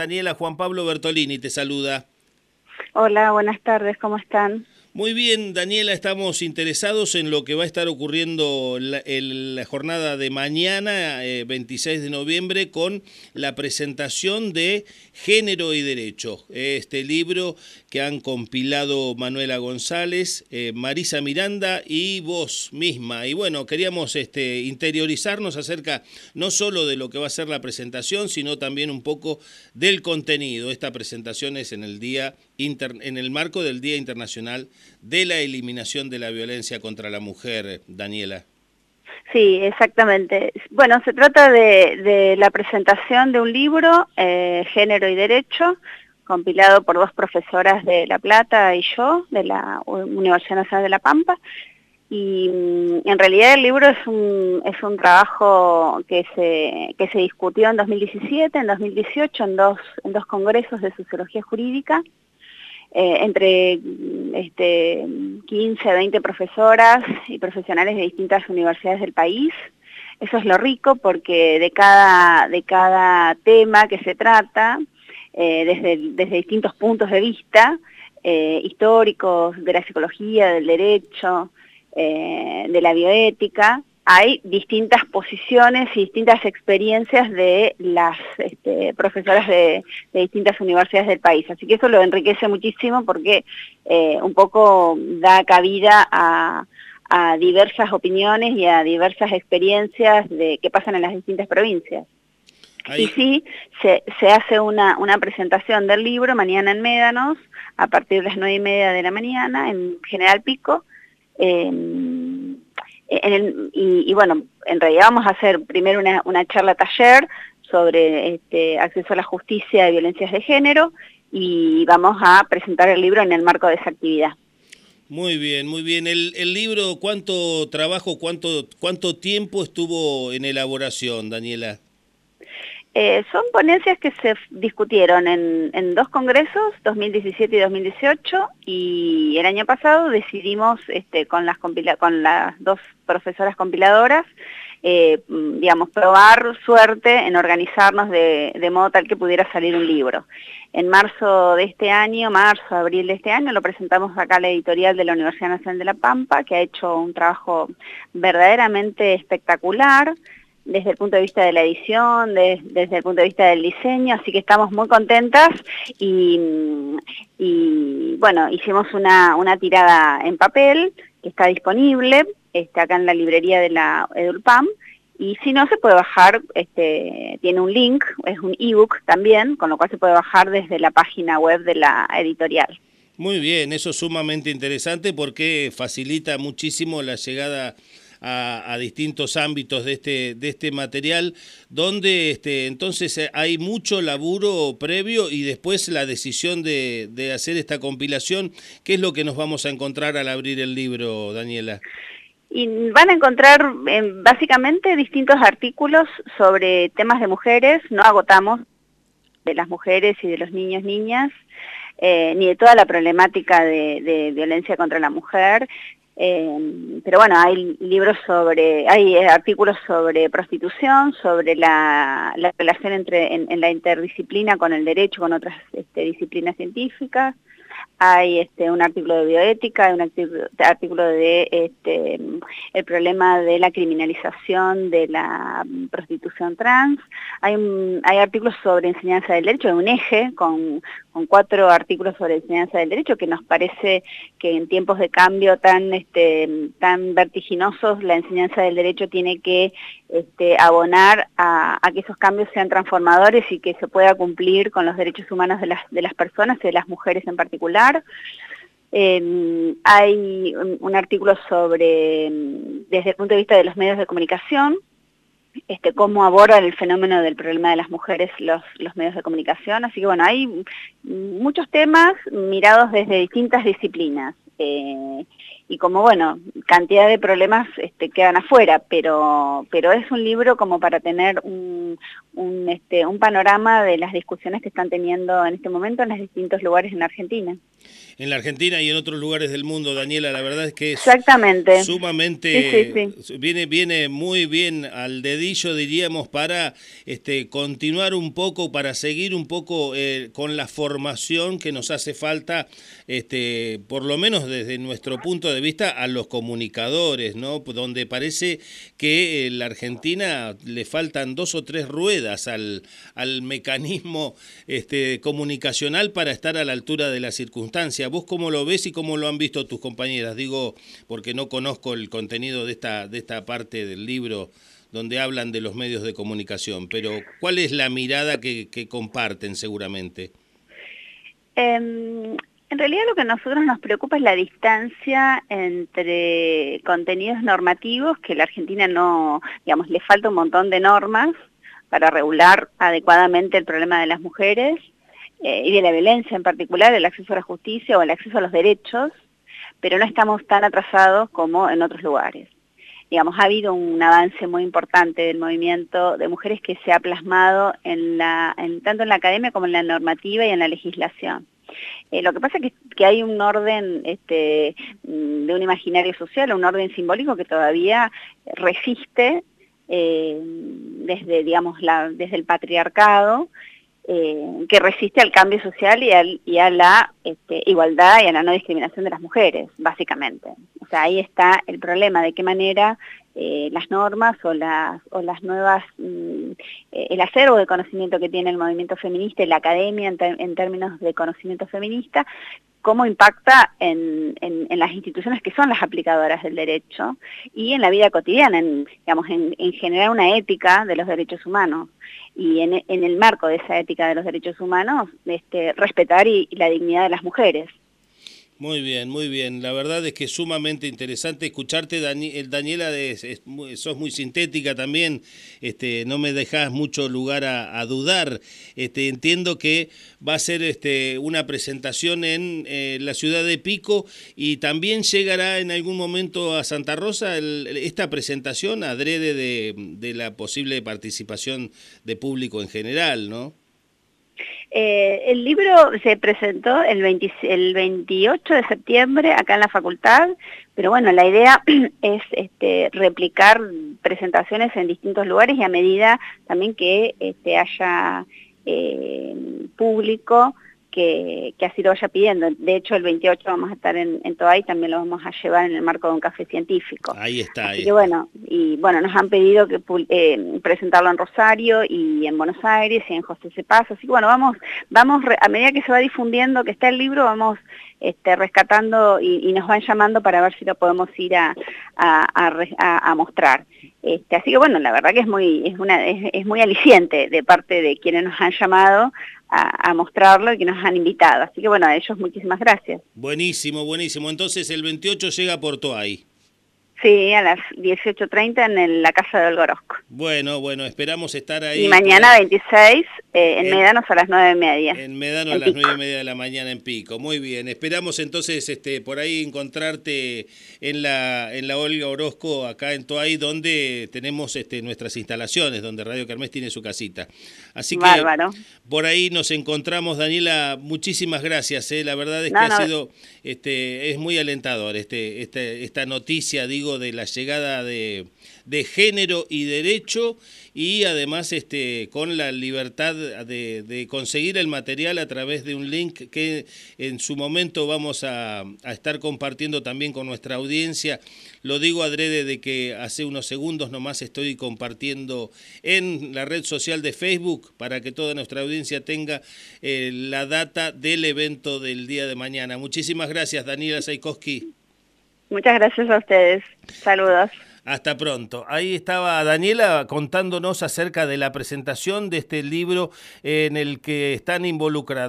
Daniela, Juan Pablo Bertolini te saluda. Hola, buenas tardes, ¿cómo están? Muy bien, Daniela, estamos interesados en lo que va a estar ocurriendo en la jornada de mañana, 26 eh, de noviembre, con la presentación de Género y Derecho, este libro que han compilado Manuela González, eh, Marisa Miranda y vos misma. Y bueno, queríamos este, interiorizarnos acerca no solo de lo que va a ser la presentación, sino también un poco del contenido. Esta presentación es en el día en el marco del Día Internacional de la Eliminación de la Violencia contra la Mujer, Daniela. Sí, exactamente. Bueno, se trata de, la presentación de un libro, eh, Género y Derecho, compilado por dos profesoras de La Plata y yo, de la Universidad Nacional de La Pampa, y mm, en realidad el libro es un, es un trabajo que se, que se discutió en 2017, en 2018, en dos, en dos congresos de sociología jurídica, eh, entre este, 15 a 20 profesoras y profesionales de distintas universidades del país. Eso es lo rico porque de cada, de cada tema que se trata, eh, desde, desde distintos puntos de vista, eh, históricos, de la psicología, del derecho, de la bioética, hay distintas posiciones y distintas experiencias de las este, profesoras de, distintas universidades del país. Así que eso lo enriquece muchísimo porque eh, un poco da cabida a, diversas opiniones y a diversas experiencias de que pasan en las distintas provincias. Y sí, se, hace una, presentación del libro mañana en Médanos, a partir de las nueve y media de la mañana, en General Pico, y, bueno, en realidad vamos a hacer primero una, charla taller sobre este, acceso a la justicia y violencias de género y vamos a presentar el libro en el marco de esa actividad. Muy bien, muy bien. El, el libro, ¿cuánto trabajo, cuánto, cuánto tiempo estuvo en elaboración, Daniela? Eh, son ponencias que se discutieron en, dos congresos, 2017 y 2018, y el año pasado decidimos este, con, las dos profesoras compiladoras, eh, digamos, probar suerte en organizarnos de, modo tal que pudiera salir un libro. En marzo de este año, marzo, abril de este año, lo presentamos acá a la editorial de la Universidad Nacional de La Pampa, que ha hecho un trabajo verdaderamente espectacular, desde el punto de vista de la edición, desde el punto de vista del diseño, así que estamos muy contentas y, bueno, hicimos una, tirada en papel que está disponible, está acá en la librería de la EDULPAM, y si no se puede bajar, este, tiene un link, es un ebook también, con lo cual se puede bajar desde la página web de la editorial. Muy bien, eso es sumamente interesante porque facilita muchísimo la llegada a, distintos ámbitos de este, de este material, donde este, entonces eh, hay mucho laburo previo y después la decisión de, de hacer esta compilación. ¿Qué es lo que nos vamos a encontrar al abrir el libro, Daniela? Y van a encontrar eh, básicamente distintos artículos sobre temas de mujeres, no agotamos de las mujeres y de los niños, niñas, eh, ni de toda la problemática de, violencia contra la mujer, eh, pero bueno, hay libros sobre, hay artículos sobre prostitución, sobre la, relación entre en, la interdisciplina con el derecho, con otras este, disciplinas científicas, hay este, un artículo de bioética, hay un artículo de este, el problema de la criminalización de la prostitución trans, hay, hay artículos sobre enseñanza del derecho, hay un eje con, con, cuatro artículos sobre enseñanza del derecho que nos parece que en tiempos de cambio tan, este, tan vertiginosos la enseñanza del derecho tiene que este, abonar a, que esos cambios sean transformadores y que se pueda cumplir con los derechos humanos de las, de las personas y de las mujeres en particular. Em, hay un, artículo sobre, em, desde el punto de vista de los medios de comunicación, este, cómo abordan el fenómeno del problema de las mujeres los, medios de comunicación. Así que bueno, hay muchos temas mirados desde distintas disciplinas. Eh, y como, bueno, cantidad de problemas este, quedan afuera, pero, pero es un libro como para tener un, un, este, un panorama de las discusiones que están teniendo en este momento en los distintos lugares en Argentina en la Argentina y en otros lugares del mundo, Daniela. La verdad es que es Exactamente. sumamente viene viene muy bien al dedillo, diríamos, para este continuar un poco, para seguir un poco eh, con la formación que nos hace falta, este, por lo menos desde nuestro punto de vista, a los comunicadores, ¿no? Donde parece que en la Argentina le faltan dos o tres ruedas al, al mecanismo este, comunicacional para estar a la altura de la circunstancia ¿Vos cómo lo ves y cómo lo han visto tus compañeras? Digo, porque no conozco el contenido de esta, de esta parte del libro donde hablan de los medios de comunicación, pero ¿cuál es la mirada que, comparten seguramente? Em, en realidad lo que a nosotros nos preocupa es la distancia entre contenidos normativos, que la Argentina no, digamos, le falta un montón de normas para regular adecuadamente el problema de las mujeres, eh, y de la violencia en particular, el acceso a la justicia o el acceso a los derechos, pero no estamos tan atrasados como en otros lugares. Digamos, ha habido un avance muy importante del movimiento de mujeres que se ha plasmado en tanto en la academia como en la normativa y en la legislación. Eh, lo que pasa es que, hay un orden este, mm, de un imaginario social, un orden simbólico que todavía resiste eh, desde, digamos, desde el patriarcado eh, que resiste al cambio social y, a la este, igualdad y a la no discriminación de las mujeres, básicamente. O sea, ahí está el problema, de qué manera eh, las normas o las, o las nuevas, mm, eh, el acervo de conocimiento que tiene el movimiento feminista y la academia en, términos de conocimiento feminista, cómo impacta en, las instituciones que son las aplicadoras del derecho y en la vida cotidiana, en, digamos, en, generar una ética de los derechos humanos y en, el marco de esa ética de los derechos humanos, este, respetar y la dignidad de las mujeres. Muy bien, muy bien. La verdad es que es sumamente interesante escucharte, Daniela, es, sos muy sintética también, este, no me dejas mucho lugar a, dudar. Este, entiendo que va a ser este, una presentación en eh, la ciudad de Pico y también llegará en algún momento a Santa Rosa esta presentación, adrede de, de la posible participación de público en general, ¿no? Eh, el libro se presentó el, 28 de septiembre acá en la facultad, pero bueno, la idea es este, replicar presentaciones en distintos lugares y a medida también que este, haya eh, público que, así lo vaya pidiendo. De hecho, el 28 vamos a estar en, en Toay, también lo vamos a llevar en el marco de un café científico. Ahí está. Así bueno, y bueno, nos han pedido que eh, presentarlo en Rosario y en Buenos Aires y en José Cepaz. Así que bueno, vamos, vamos a medida que se va difundiendo que está el libro, vamos este, rescatando y, nos van llamando para ver si lo podemos ir a, a, mostrar. Este, así que bueno, la verdad que es muy, es, una, es, muy aliciente de parte de quienes nos han llamado a, mostrarlo y que nos han invitado. Así que bueno, a ellos muchísimas gracias. Buenísimo, buenísimo. Entonces el 28 llega a Porto ahí. Sí, a las 18.30 en la Casa de Olgorosco. Bueno, bueno, esperamos estar ahí. Y mañana 26 eh, en, Medanos a las 9 y media. En Medanos a las 9 y media de la mañana en Pico. Muy bien, esperamos entonces este, por ahí encontrarte en la, en la Olga Orozco, acá en Toay, donde tenemos este, nuestras instalaciones, donde Radio Carmes tiene su casita. Así que por ahí nos encontramos, Daniela, muchísimas gracias. Eh. La verdad es que ha sido, este, es muy alentador este, este, esta noticia, digo, de la llegada de, de género y derecho y además este, con la libertad de, conseguir el material a través de un link que en su momento vamos a, a, estar compartiendo también con nuestra audiencia. Lo digo adrede de que hace unos segundos nomás estoy compartiendo en la red social de Facebook para que toda nuestra audiencia tenga eh, la data del evento del día de mañana. Muchísimas gracias, Daniela Saikoski. Muchas gracias a ustedes. Saludos. Hasta pronto. Ahí estaba Daniela contándonos acerca de la presentación de este libro en el que están involucrados.